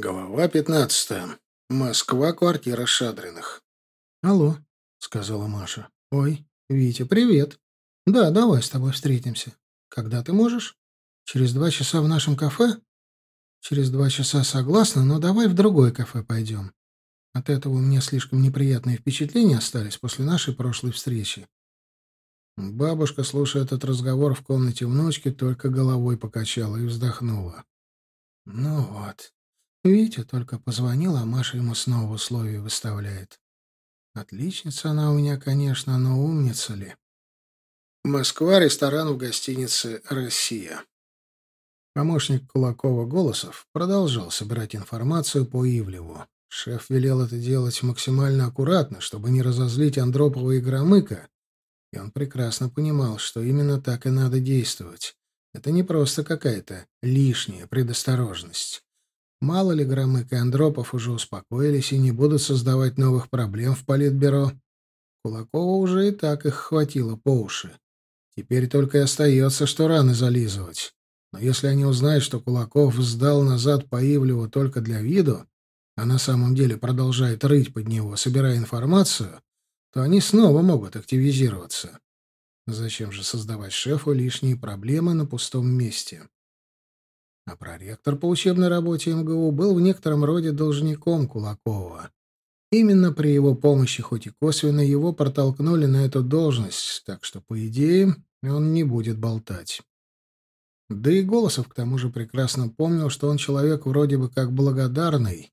Глава пятнадцатая. Москва, квартира Шадриных. «Алло», — сказала Маша. «Ой, Витя, привет. Да, давай с тобой встретимся. Когда ты можешь? Через два часа в нашем кафе? Через два часа согласна, но давай в другое кафе пойдем. От этого у меня слишком неприятные впечатления остались после нашей прошлой встречи». Бабушка, слушая этот разговор в комнате внучки, только головой покачала и вздохнула. «Ну вот», Витя только позвонил, а Маша ему снова условия выставляет. Отличница она у меня, конечно, но умница ли? Москва, ресторан в гостинице «Россия». Помощник Кулакова Голосов продолжал собирать информацию по Ивлеву. Шеф велел это делать максимально аккуратно, чтобы не разозлить Андропова и Громыка, и он прекрасно понимал, что именно так и надо действовать. Это не просто какая-то лишняя предосторожность. Мало ли Громык и Андропов уже успокоились и не будут создавать новых проблем в Политбюро. Кулакова уже и так их хватило по уши. Теперь только и остается, что раны зализывать. Но если они узнают, что Кулаков сдал назад Поивлеву только для виду, а на самом деле продолжает рыть под него, собирая информацию, то они снова могут активизироваться. Зачем же создавать шефу лишние проблемы на пустом месте? а проректор по учебной работе МГУ был в некотором роде должником Кулакова. Именно при его помощи, хоть и косвенно, его протолкнули на эту должность, так что, по идее, он не будет болтать. Да и Голосов к тому же прекрасно помнил, что он человек вроде бы как благодарный.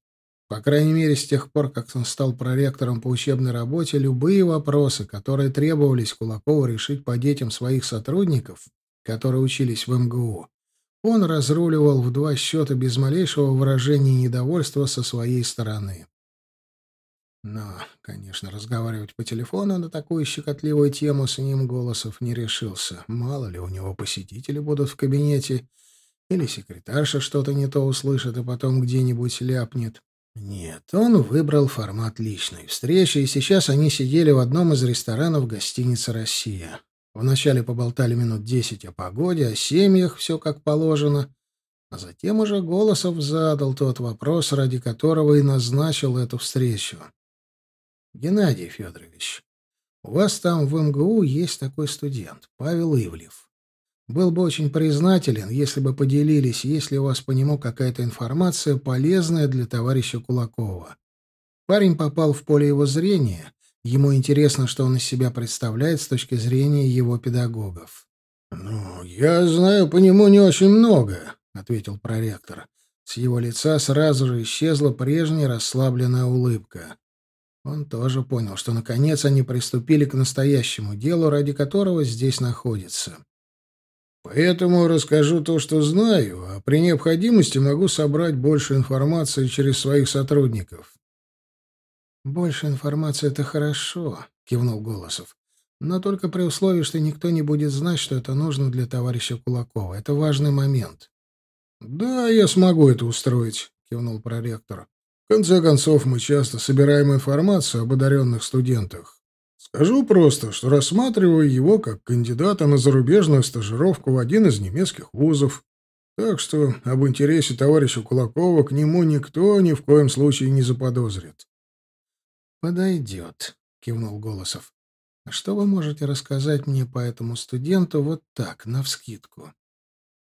По крайней мере, с тех пор, как он стал проректором по учебной работе, любые вопросы, которые требовались Кулакову решить по детям своих сотрудников, которые учились в МГУ, он разруливал в два счета без малейшего выражения недовольства со своей стороны. Но, конечно, разговаривать по телефону на такую щекотливую тему с ним Голосов не решился. Мало ли у него посетители будут в кабинете, или секретарша что-то не то услышит и потом где-нибудь ляпнет. Нет, он выбрал формат личной встречи, и сейчас они сидели в одном из ресторанов гостиницы «Россия». Вначале поболтали минут десять о погоде, о семьях, все как положено, а затем уже Голосов задал тот вопрос, ради которого и назначил эту встречу. «Геннадий Федорович, у вас там в МГУ есть такой студент, Павел Ивлев. Был бы очень признателен, если бы поделились, есть ли у вас по нему какая-то информация, полезная для товарища Кулакова. Парень попал в поле его зрения, Ему интересно, что он из себя представляет с точки зрения его педагогов. «Ну, я знаю по нему не очень много», — ответил проректор. С его лица сразу же исчезла прежняя расслабленная улыбка. Он тоже понял, что, наконец, они приступили к настоящему делу, ради которого здесь находится. «Поэтому расскажу то, что знаю, а при необходимости могу собрать больше информации через своих сотрудников. «Больше информации — это хорошо», — кивнул Голосов. «Но только при условии, что никто не будет знать, что это нужно для товарища Кулакова. Это важный момент». «Да, я смогу это устроить», — кивнул проректор. «В конце концов, мы часто собираем информацию об одаренных студентах. Скажу просто, что рассматриваю его как кандидата на зарубежную стажировку в один из немецких вузов. Так что об интересе товарища Кулакова к нему никто ни в коем случае не заподозрит. «Подойдет», — кивнул Голосов. «А что вы можете рассказать мне по этому студенту вот так, навскидку?»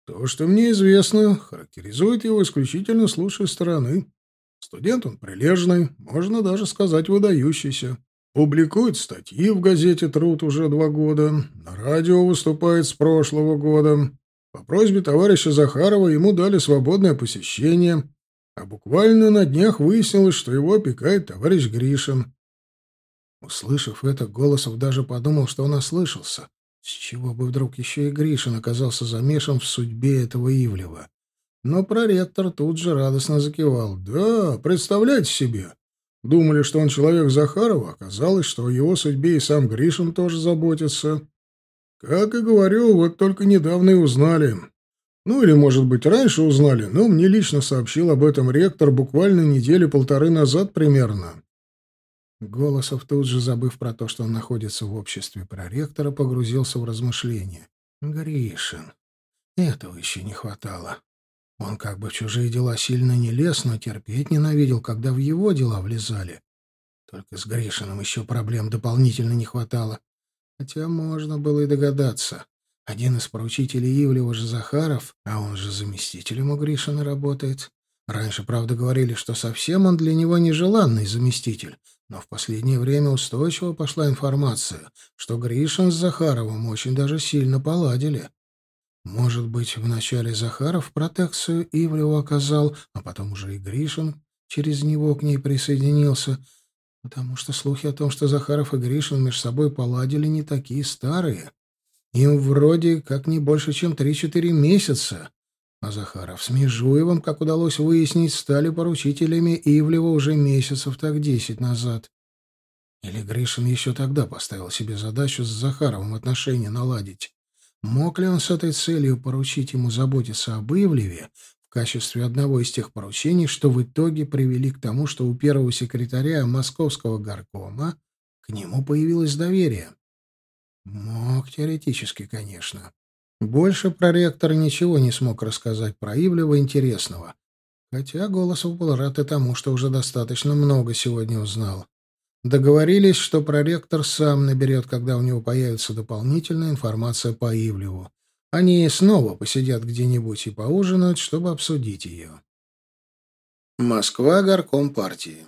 «То, что мне известно, характеризует его исключительно с лучшей стороны. Студент он прилежный, можно даже сказать выдающийся. Публикует статьи в газете «Труд» уже два года, на радио выступает с прошлого года. По просьбе товарища Захарова ему дали свободное посещение, а буквально на днях выяснилось, что его опекает товарищ Гришин. Услышав это, Голосов даже подумал, что он ослышался. С чего бы вдруг еще и Гришин оказался замешан в судьбе этого Ивлева? Но проректор тут же радостно закивал. «Да, представляете себе! Думали, что он человек Захарова, оказалось, что о его судьбе и сам Гришин тоже заботится. Как и говорю, вот только недавно и узнали. Ну или, может быть, раньше узнали, но мне лично сообщил об этом ректор буквально недели полторы назад примерно. Голосов тут же, забыв про то, что он находится в обществе проректора, погрузился в размышления. «Гришин. Этого еще не хватало. Он как бы в чужие дела сильно не лез, но терпеть ненавидел, когда в его дела влезали. Только с Гришиным еще проблем дополнительно не хватало. Хотя можно было и догадаться». Один из поручителей Ивлева же Захаров, а он же заместителем у Гришина работает. Раньше, правда, говорили, что совсем он для него нежеланный заместитель, но в последнее время устойчиво пошла информация, что Гришин с Захаровым очень даже сильно поладили. Может быть, вначале Захаров протекцию Ивлеву оказал, а потом уже и Гришин через него к ней присоединился, потому что слухи о том, что Захаров и Гришин между собой поладили, не такие старые. Им вроде как не больше, чем 3-4 месяца. А Захаров с Межуевым, как удалось выяснить, стали поручителями Ивлева уже месяцев так десять назад. Или Гришин еще тогда поставил себе задачу с Захаровым отношения наладить. Мог ли он с этой целью поручить ему заботиться об Ивлеве в качестве одного из тех поручений, что в итоге привели к тому, что у первого секретаря московского горкома к нему появилось доверие? Мог, теоретически, конечно. Больше проректор ничего не смог рассказать про Ивлева интересного. Хотя Голосов был рад и тому, что уже достаточно много сегодня узнал. Договорились, что проректор сам наберет, когда у него появится дополнительная информация по Ивлеву. Они снова посидят где-нибудь и поужинают, чтобы обсудить ее. Москва горком партии.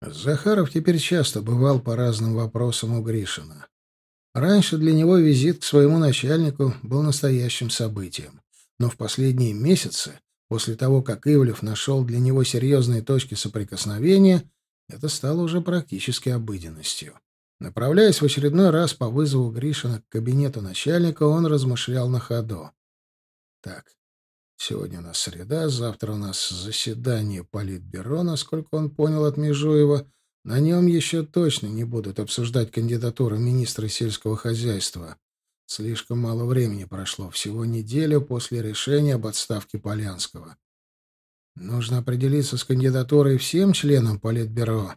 Захаров теперь часто бывал по разным вопросам у Гришина. Раньше для него визит к своему начальнику был настоящим событием. Но в последние месяцы, после того, как Ивлев нашел для него серьезные точки соприкосновения, это стало уже практически обыденностью. Направляясь в очередной раз по вызову Гришина к кабинету начальника, он размышлял на ходу. «Так, сегодня у нас среда, завтра у нас заседание Политбюро, насколько он понял от Межуева. На нем еще точно не будут обсуждать кандидатуру министра сельского хозяйства. Слишком мало времени прошло, всего неделю после решения об отставке Полянского. Нужно определиться с кандидатурой всем членам Политбюро,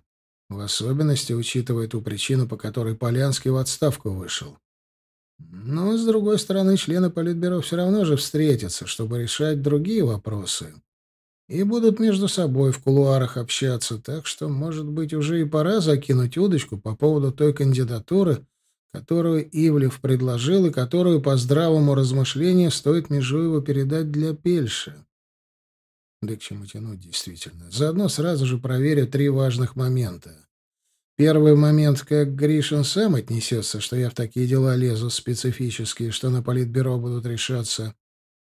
в особенности учитывая ту причину, по которой Полянский в отставку вышел. Но, с другой стороны, члены Политбюро все равно же встретятся, чтобы решать другие вопросы и будут между собой в кулуарах общаться, так что, может быть, уже и пора закинуть удочку по поводу той кандидатуры, которую Ивлев предложил и которую по здравому размышлению стоит Межуеву передать для Пельши. Да к чему тянуть, действительно. Заодно сразу же проверю три важных момента. Первый момент, как Гришин сам отнесется, что я в такие дела лезу специфические, что на политбюро будут решаться.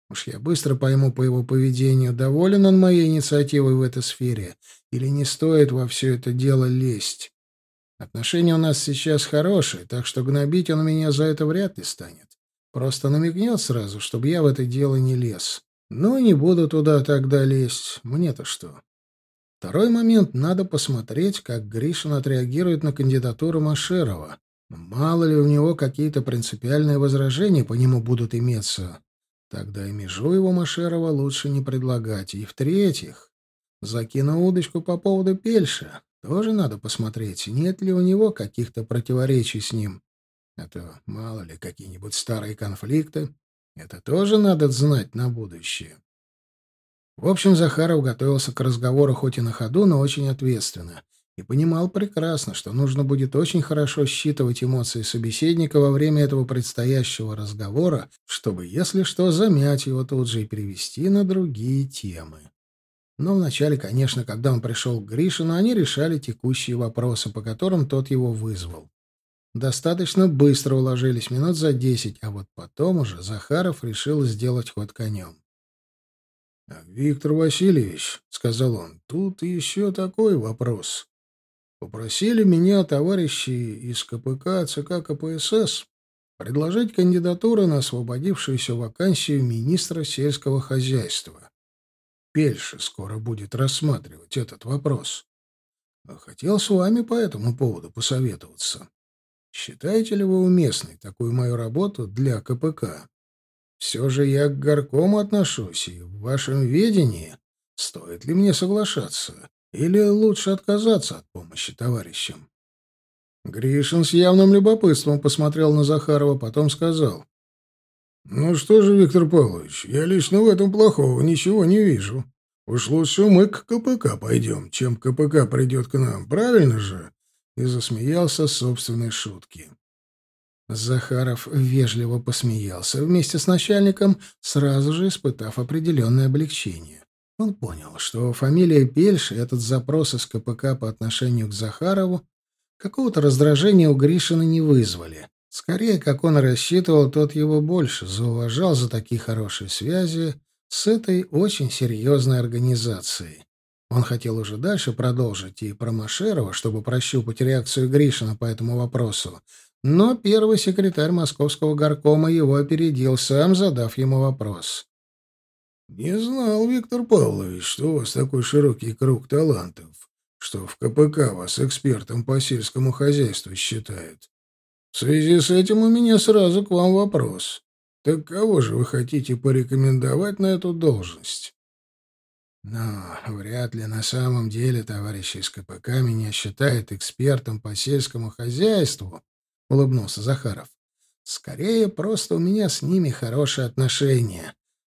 Уж я быстро пойму по его поведению, доволен он моей инициативой в этой сфере или не стоит во все это дело лезть. Отношения у нас сейчас хорошие, так что гнобить он меня за это вряд ли станет. Просто намекнет сразу, чтобы я в это дело не лез. Ну, не буду туда тогда лезть. Мне-то что? Второй момент — надо посмотреть, как Гришин отреагирует на кандидатуру Машерова. Мало ли у него какие-то принципиальные возражения по нему будут иметься. Тогда и межу его Машерова лучше не предлагать. И в-третьих, закину удочку по поводу Пельша. Тоже надо посмотреть, нет ли у него каких-то противоречий с ним. А то, мало ли, какие-нибудь старые конфликты. Это тоже надо знать на будущее. В общем, Захаров готовился к разговору хоть и на ходу, но очень ответственно — и понимал прекрасно, что нужно будет очень хорошо считывать эмоции собеседника во время этого предстоящего разговора, чтобы, если что, замять его тут же и перевести на другие темы. Но вначале, конечно, когда он пришел к Гришину, они решали текущие вопросы, по которым тот его вызвал. Достаточно быстро уложились, минут за десять, а вот потом уже Захаров решил сделать ход конем. «Виктор Васильевич», — сказал он, — «тут еще такой вопрос. Попросили меня товарищи из КПК ЦК КПСС предложить кандидатуры на освободившуюся вакансию министра сельского хозяйства. Пельше скоро будет рассматривать этот вопрос. Хотел с вами по этому поводу посоветоваться. Считаете ли вы уместной такую мою работу для КПК? Все же я к горкому отношусь и в вашем ведении. Стоит ли мне соглашаться? Или лучше отказаться от помощи товарищам? Гришин с явным любопытством посмотрел на Захарова, потом сказал. «Ну что же, Виктор Павлович, я лично в этом плохого ничего не вижу. Уж лучше мы к КПК пойдем, чем КПК придет к нам, правильно же?» И засмеялся собственной шутки. Захаров вежливо посмеялся вместе с начальником, сразу же испытав определенное облегчение. Он понял, что фамилия Пельш и этот запрос из КПК по отношению к Захарову какого-то раздражения у Гришина не вызвали. Скорее, как он рассчитывал, тот его больше зауважал за такие хорошие связи с этой очень серьезной организацией. Он хотел уже дальше продолжить и про Машерова, чтобы прощупать реакцию Гришина по этому вопросу. Но первый секретарь московского горкома его опередил, сам задав ему вопрос. Не знал, Виктор Павлович, что у вас такой широкий круг талантов, что в КПК вас экспертом по сельскому хозяйству считают. В связи с этим у меня сразу к вам вопрос. Так кого же вы хотите порекомендовать на эту должность? Но вряд ли на самом деле товарищ из КПК меня считает экспертом по сельскому хозяйству, улыбнулся Захаров. Скорее, просто у меня с ними хорошие отношения.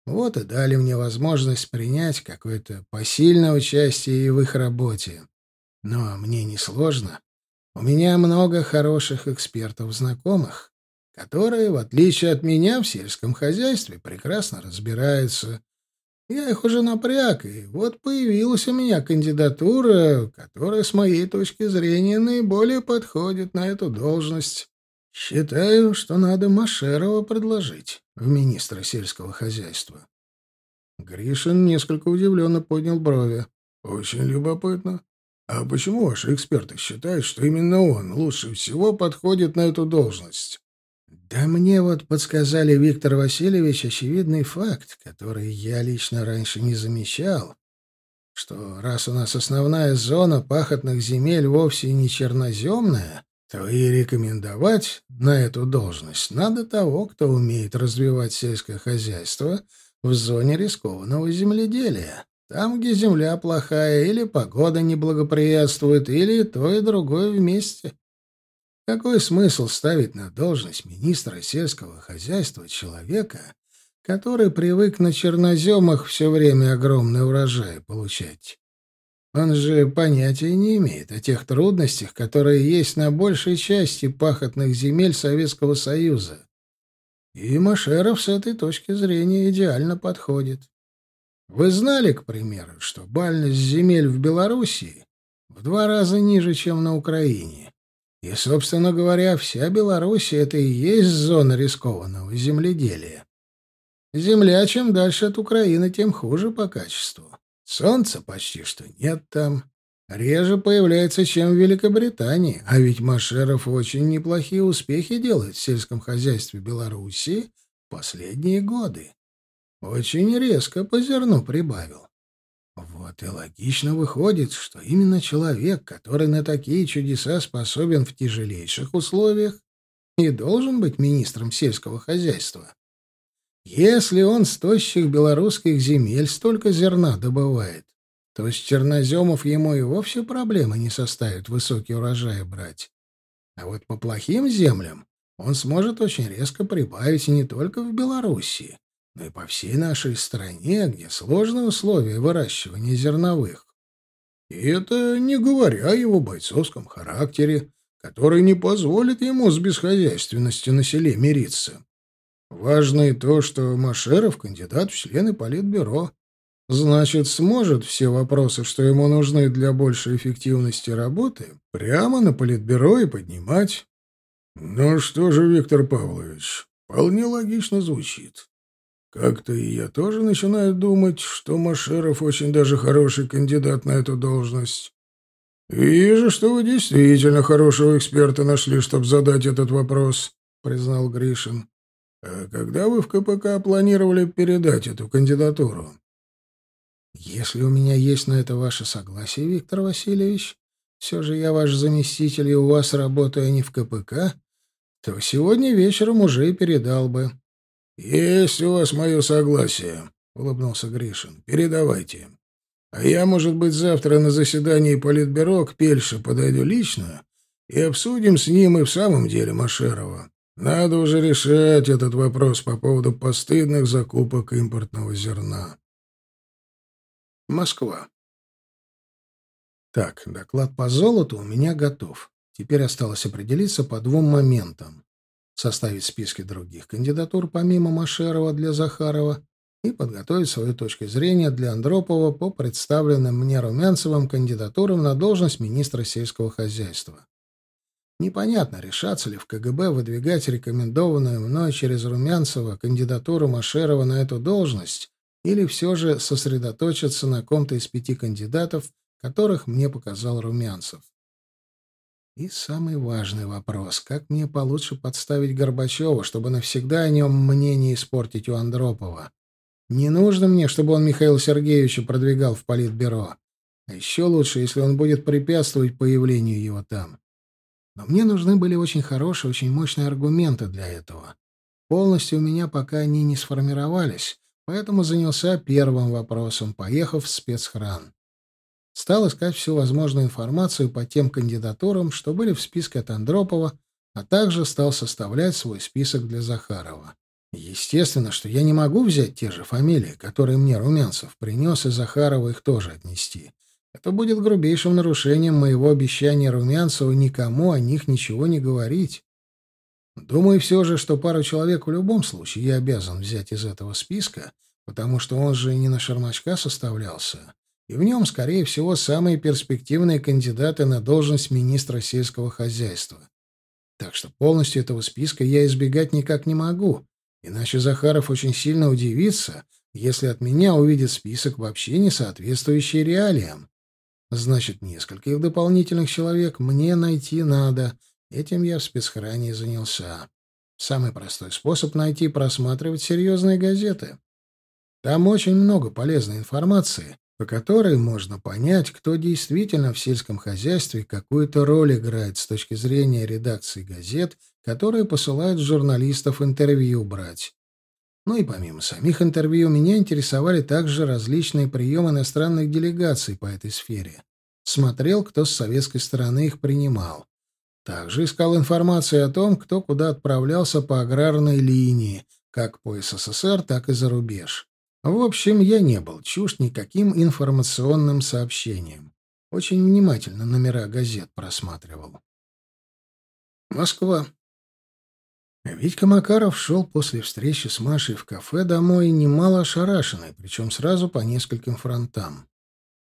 Вот и дали мне возможность принять какое-то посильное участие и в их работе. Но мне несложно. У меня много хороших экспертов-знакомых, которые, в отличие от меня, в сельском хозяйстве прекрасно разбираются. Я их уже напряг, и вот появилась у меня кандидатура, которая, с моей точки зрения, наиболее подходит на эту должность. Считаю, что надо Машерова предложить в министра сельского хозяйства. Гришин несколько удивленно поднял брови. Очень любопытно. А почему ваши эксперты считают, что именно он лучше всего подходит на эту должность? Да мне вот подсказали Виктор Васильевич очевидный факт, который я лично раньше не замечал, что раз у нас основная зона пахотных земель вовсе не черноземная, то и рекомендовать на эту должность надо того, кто умеет развивать сельское хозяйство в зоне рискованного земледелия, там, где земля плохая или погода неблагоприятствует, или то и другое вместе. Какой смысл ставить на должность министра сельского хозяйства человека, который привык на черноземах все время огромный урожай получать? Он же понятия не имеет о тех трудностях, которые есть на большей части пахотных земель Советского Союза. И Машеров с этой точки зрения идеально подходит. Вы знали, к примеру, что бальность земель в Белоруссии в два раза ниже, чем на Украине? И, собственно говоря, вся Беларусь — это и есть зона рискованного земледелия. Земля чем дальше от Украины, тем хуже по качеству. Солнца почти что нет там. Реже появляется, чем в Великобритании. А ведь Машеров очень неплохие успехи делает в сельском хозяйстве Белоруссии в последние годы. Очень резко по зерну прибавил. Вот и логично выходит, что именно человек, который на такие чудеса способен в тяжелейших условиях, и должен быть министром сельского хозяйства. Если он с тощих белорусских земель столько зерна добывает, то с черноземов ему и вовсе проблемы не составят высокий урожай брать. А вот по плохим землям он сможет очень резко прибавить не только в Белоруссии, но и по всей нашей стране, где сложные условия выращивания зерновых. И это не говоря о его бойцовском характере, который не позволит ему с бесхозяйственностью на селе мириться. Важно и то, что Машеров — кандидат в члены Политбюро. Значит, сможет все вопросы, что ему нужны для большей эффективности работы, прямо на Политбюро и поднимать. Ну что же, Виктор Павлович, вполне логично звучит. Как-то и я тоже начинаю думать, что Машеров очень даже хороший кандидат на эту должность. «Вижу, что вы действительно хорошего эксперта нашли, чтобы задать этот вопрос», — признал Гришин. «А когда вы в КПК планировали передать эту кандидатуру?» «Если у меня есть на это ваше согласие, Виктор Васильевич, все же я ваш заместитель, и у вас работаю не в КПК, то сегодня вечером уже и передал бы». «Есть у вас мое согласие», — улыбнулся Гришин. «Передавайте. А я, может быть, завтра на заседании Политбюро к Пельше подойду лично и обсудим с ним и в самом деле Машерова». Надо уже решать этот вопрос по поводу постыдных закупок импортного зерна. Москва. Так, доклад по золоту у меня готов. Теперь осталось определиться по двум моментам. Составить списки других кандидатур помимо Машерова для Захарова и подготовить свою точку зрения для Андропова по представленным мне Румянцевым кандидатурам на должность министра сельского хозяйства. Непонятно, решаться ли в КГБ выдвигать рекомендованную мной через Румянцева кандидатуру Машерова на эту должность, или все же сосредоточиться на ком-то из пяти кандидатов, которых мне показал Румянцев. И самый важный вопрос — как мне получше подставить Горбачева, чтобы навсегда о нем мнение испортить у Андропова? Не нужно мне, чтобы он Михаила Сергеевича продвигал в Политбюро. А еще лучше, если он будет препятствовать появлению его там. Но мне нужны были очень хорошие, очень мощные аргументы для этого. Полностью у меня пока они не сформировались, поэтому занялся первым вопросом, поехав в спецхран. Стал искать всю возможную информацию по тем кандидатурам, что были в списке от Андропова, а также стал составлять свой список для Захарова. Естественно, что я не могу взять те же фамилии, которые мне Румянцев принес, и Захарова их тоже отнести — это будет грубейшим нарушением моего обещания Румянцеву никому о них ничего не говорить. Думаю все же, что пару человек в любом случае я обязан взять из этого списка, потому что он же не на Шермачка составлялся, и в нем, скорее всего, самые перспективные кандидаты на должность министра сельского хозяйства. Так что полностью этого списка я избегать никак не могу, иначе Захаров очень сильно удивится, если от меня увидит список вообще не соответствующий реалиям. Значит, нескольких дополнительных человек мне найти надо. Этим я в спецхране занялся. Самый простой способ найти — просматривать серьезные газеты. Там очень много полезной информации, по которой можно понять, кто действительно в сельском хозяйстве какую-то роль играет с точки зрения редакции газет, которые посылают журналистов интервью брать. Ну и помимо самих интервью, меня интересовали также различные приемы иностранных делегаций по этой сфере. Смотрел, кто с советской стороны их принимал. Также искал информацию о том, кто куда отправлялся по аграрной линии, как по СССР, так и за рубеж. В общем, я не был чушь никаким информационным сообщениям. Очень внимательно номера газет просматривал. Москва. Витька Макаров шел после встречи с Машей в кафе домой немало ошарашенный, причем сразу по нескольким фронтам.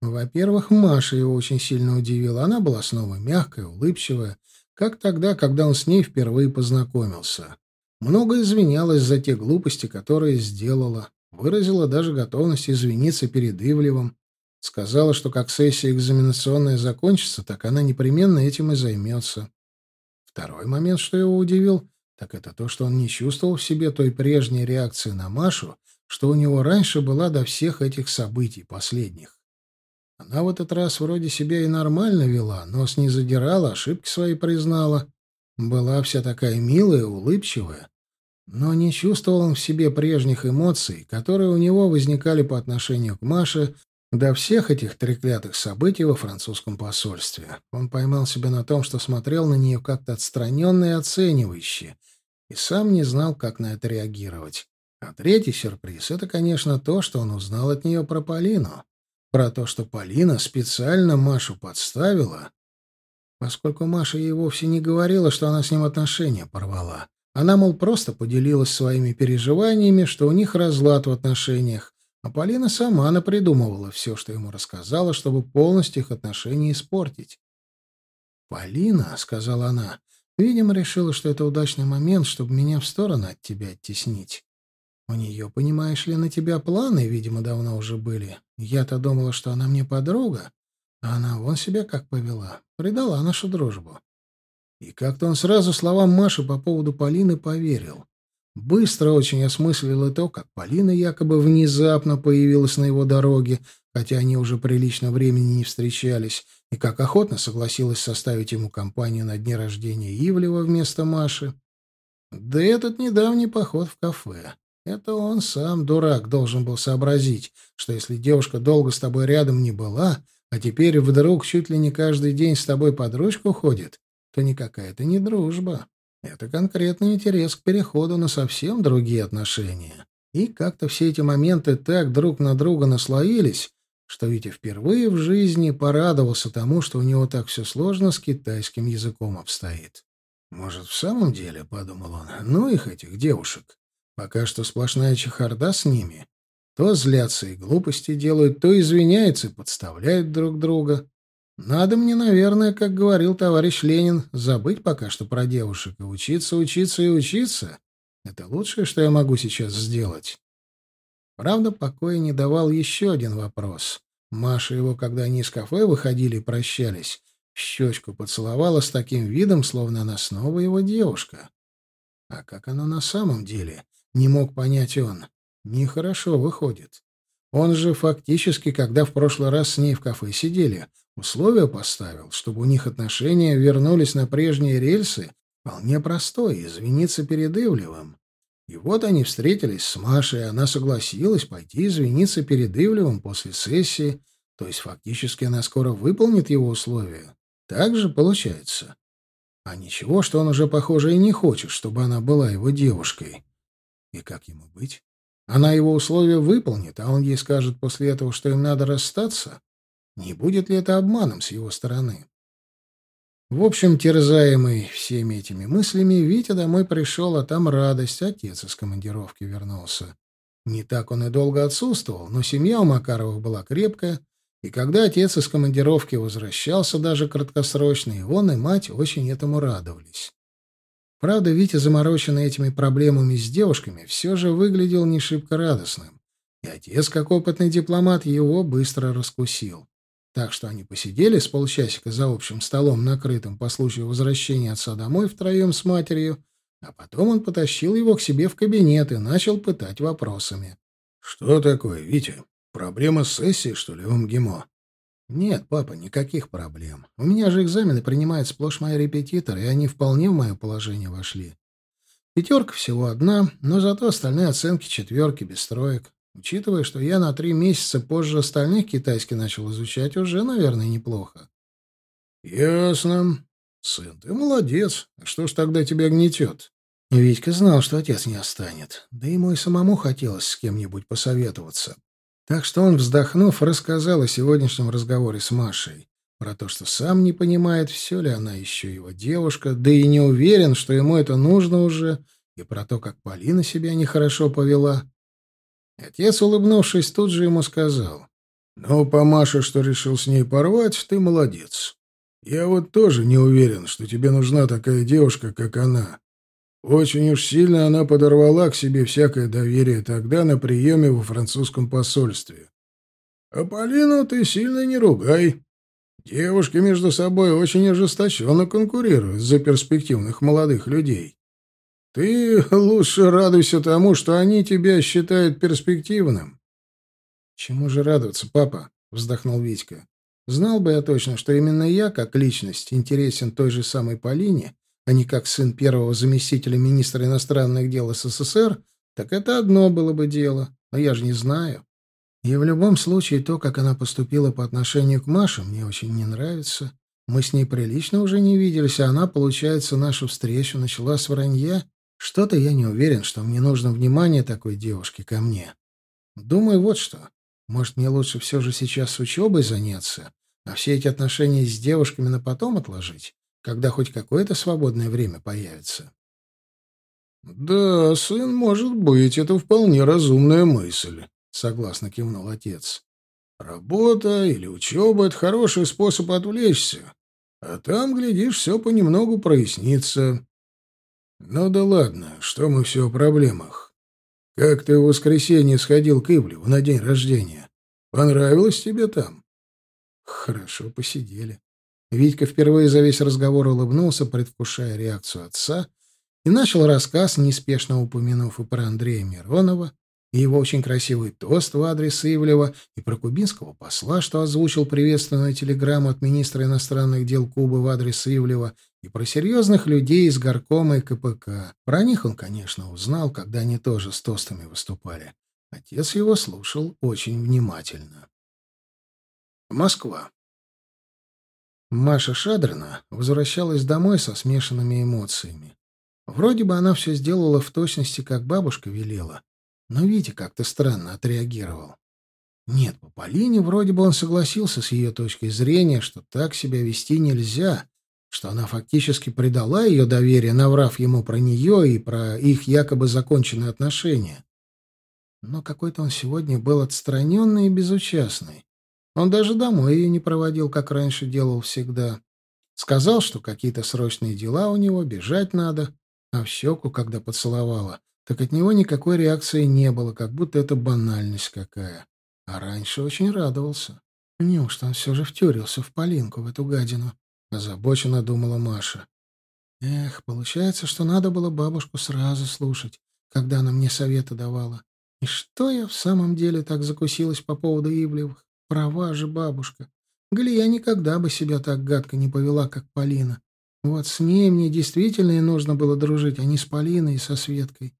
Ну, во-первых, Маша его очень сильно удивила. Она была снова мягкая, улыбчивая, как тогда, когда он с ней впервые познакомился. Много извинялась за те глупости, которые сделала. Выразила даже готовность извиниться перед Ивлевым. Сказала, что как сессия экзаменационная закончится, так она непременно этим и займется. Второй момент, что его удивил — так это то, что он не чувствовал в себе той прежней реакции на Машу, что у него раньше была до всех этих событий последних. Она в этот раз вроде себя и нормально вела, нос не задирала, ошибки свои признала. Была вся такая милая, улыбчивая. Но не чувствовал он в себе прежних эмоций, которые у него возникали по отношению к Маше до всех этих треклятых событий во французском посольстве. Он поймал себя на том, что смотрел на нее как-то отстраненно и оценивающе, и сам не знал, как на это реагировать. А третий сюрприз — это, конечно, то, что он узнал от нее про Полину. Про то, что Полина специально Машу подставила, поскольку Маша ей вовсе не говорила, что она с ним отношения порвала. Она, мол, просто поделилась своими переживаниями, что у них разлад в отношениях, а Полина сама напридумывала все, что ему рассказала, чтобы полностью их отношения испортить. «Полина», — сказала она, — «видимо, решила, что это удачный момент, чтобы меня в сторону от тебя оттеснить. У нее, понимаешь ли, на тебя планы, видимо, давно уже были. Я-то думала, что она мне подруга, а она вон себя как повела, предала нашу дружбу». И как-то он сразу словам Маши по поводу Полины поверил. Быстро очень осмыслил и то, как Полина якобы внезапно появилась на его дороге, хотя они уже прилично времени не встречались, и как охотно согласилась составить ему компанию на дне рождения Ивлева вместо Маши. Да этот недавний поход в кафе. Это он сам, дурак, должен был сообразить, что если девушка долго с тобой рядом не была, а теперь вдруг чуть ли не каждый день с тобой подружку ходит, то никакая это не дружба. Это конкретный интерес к переходу на совсем другие отношения. И как-то все эти моменты так друг на друга наслоились, что Витя впервые в жизни порадовался тому, что у него так все сложно с китайским языком обстоит. «Может, в самом деле, — подумал он, — ну их, этих девушек, пока что сплошная чехарда с ними. То злятся и глупости делают, то извиняются и подставляют друг друга. Надо мне, наверное, как говорил товарищ Ленин, забыть пока что про девушек и учиться, учиться и учиться. Это лучшее, что я могу сейчас сделать. Правда, покоя не давал еще один вопрос. Маша его, когда они из кафе выходили и прощались, щечку поцеловала с таким видом, словно она снова его девушка. А как она на самом деле? Не мог понять он. Нехорошо выходит. Он же фактически, когда в прошлый раз с ней в кафе сидели, условия поставил, чтобы у них отношения вернулись на прежние рельсы, вполне простой, извиниться перед Ивлевым. И вот они встретились с Машей, она согласилась пойти извиниться перед Ивлевым после сессии, то есть фактически она скоро выполнит его условия. Так же получается. А ничего, что он уже, похоже, и не хочет, чтобы она была его девушкой. И как ему быть? Она его условия выполнит, а он ей скажет после этого, что им надо расстаться? Не будет ли это обманом с его стороны? В общем, терзаемый всеми этими мыслями, Витя домой пришел, а там радость, отец из командировки вернулся. Не так он и долго отсутствовал, но семья у Макаровых была крепкая, и когда отец из командировки возвращался даже краткосрочный, он и мать очень этому радовались. Правда, Витя, замороченный этими проблемами с девушками, все же выглядел не шибко радостным. И отец, как опытный дипломат, его быстро раскусил. Так что они посидели с полчасика за общим столом, накрытым по случаю возвращения отца домой втроем с матерью, а потом он потащил его к себе в кабинет и начал пытать вопросами. «Что такое, Витя? Проблема с сессией, что ли, в МГИМО?» «Нет, папа, никаких проблем. У меня же экзамены принимают сплошь мои репетиторы, и они вполне в мое положение вошли. Пятерка всего одна, но зато остальные оценки четверки, без троек. Учитывая, что я на три месяца позже остальных китайский начал изучать, уже, наверное, неплохо». «Ясно. Сын, ты молодец. А что ж тогда тебя гнетет?» Витька знал, что отец не останет. Да ему и самому хотелось с кем-нибудь посоветоваться. Так что он, вздохнув, рассказал о сегодняшнем разговоре с Машей. Про то, что сам не понимает, все ли она еще его девушка, да и не уверен, что ему это нужно уже, и про то, как Полина себя нехорошо повела. Отец, улыбнувшись, тут же ему сказал. «Ну, помаша, что решил с ней порвать, ты молодец. Я вот тоже не уверен, что тебе нужна такая девушка, как она. Очень уж сильно она подорвала к себе всякое доверие тогда на приеме во французском посольстве. А Полину ты сильно не ругай. Девушки между собой очень ожесточенно конкурируют за перспективных молодых людей. Ты лучше радуйся тому, что они тебя считают перспективным. — Чему же радоваться, папа? — вздохнул Витька. — Знал бы я точно, что именно я, как личность, интересен той же самой Полине, а не как сын первого заместителя министра иностранных дел СССР, так это одно было бы дело, но я же не знаю. И в любом случае то, как она поступила по отношению к Маше, мне очень не нравится. Мы с ней прилично уже не виделись, а она, получается, нашу встречу начала с вранья. Что-то я не уверен, что мне нужно внимание такой девушки ко мне. Думаю, вот что. Может, мне лучше все же сейчас с учебой заняться, а все эти отношения с девушками на потом отложить? когда хоть какое-то свободное время появится. «Да, сын, может быть, это вполне разумная мысль», — согласно кивнул отец. «Работа или учеба — это хороший способ отвлечься, а там, глядишь, все понемногу прояснится». «Ну да ладно, что мы все о проблемах. Как ты в воскресенье сходил к Ивлеву на день рождения? Понравилось тебе там?» «Хорошо посидели», Витька впервые за весь разговор улыбнулся, предвкушая реакцию отца, и начал рассказ, неспешно упомянув и про Андрея Миронова, и его очень красивый тост в адрес Ивлева, и про кубинского посла, что озвучил приветственную телеграмму от министра иностранных дел Кубы в адрес Ивлева, и про серьезных людей из горкома и КПК. Про них он, конечно, узнал, когда они тоже с тостами выступали. Отец его слушал очень внимательно. Москва. Маша Шадрина возвращалась домой со смешанными эмоциями. Вроде бы она все сделала в точности, как бабушка велела, но Витя как-то странно отреагировал. Нет, по Полине вроде бы он согласился с ее точкой зрения, что так себя вести нельзя, что она фактически предала ее доверие, наврав ему про нее и про их якобы законченные отношения. Но какой-то он сегодня был отстраненный и безучастный. Он даже домой ее не проводил, как раньше делал всегда. Сказал, что какие-то срочные дела у него, бежать надо. А в щеку, когда поцеловала, так от него никакой реакции не было, как будто это банальность какая. А раньше очень радовался. Неужто он все же втюрился в Полинку, в эту гадину? Озабоченно думала Маша. Эх, получается, что надо было бабушку сразу слушать, когда она мне советы давала. И что я в самом деле так закусилась по поводу Ивлевых? Права же бабушка. Галия никогда бы себя так гадко не повела, как Полина. Вот с ней мне действительно и нужно было дружить, а не с Полиной и со Светкой.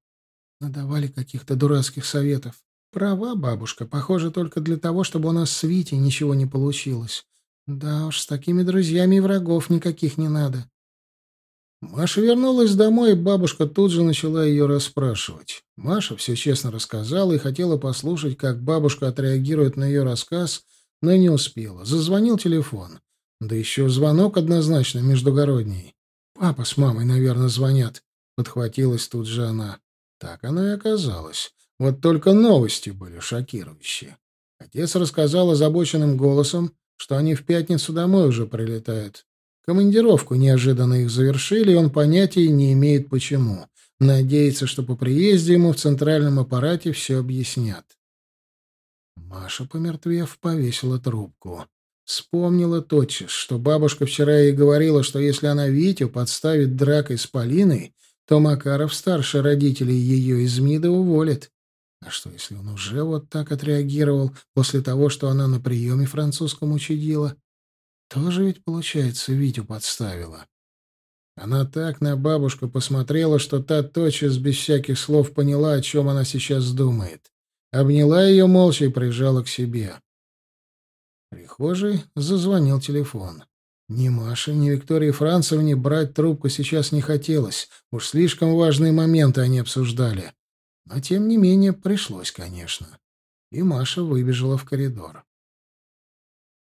Надавали каких-то дурацких советов. Права бабушка, похоже, только для того, чтобы у нас с Витей ничего не получилось. Да уж, с такими друзьями и врагов никаких не надо. Маша вернулась домой, и бабушка тут же начала ее расспрашивать. Маша все честно рассказала и хотела послушать, как бабушка отреагирует на ее рассказ, но не успела. Зазвонил телефон. Да еще звонок однозначно междугородний. «Папа с мамой, наверное, звонят», — подхватилась тут же она. Так оно и оказалось. Вот только новости были шокирующие. Отец рассказал озабоченным голосом, что они в пятницу домой уже прилетают. Командировку неожиданно их завершили, и он понятия не имеет почему. Надеется, что по приезде ему в центральном аппарате все объяснят. Маша, помертвев, повесила трубку. Вспомнила тотчас, что бабушка вчера ей говорила, что если она Витю подставит дракой с Полиной, то Макаров старше родителей ее из МИДа уволит. А что, если он уже вот так отреагировал после того, что она на приеме французском учудила? Тоже ведь, получается, Витю подставила. Она так на бабушку посмотрела, что та тотчас без всяких слов поняла, о чем она сейчас думает. Обняла ее молча и прижала к себе. В прихожей зазвонил телефон. Ни Маше, ни Виктории Францевне брать трубку сейчас не хотелось. Уж слишком важные моменты они обсуждали. Но, тем не менее, пришлось, конечно. И Маша выбежала в коридор.